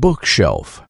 bookshelf.